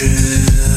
je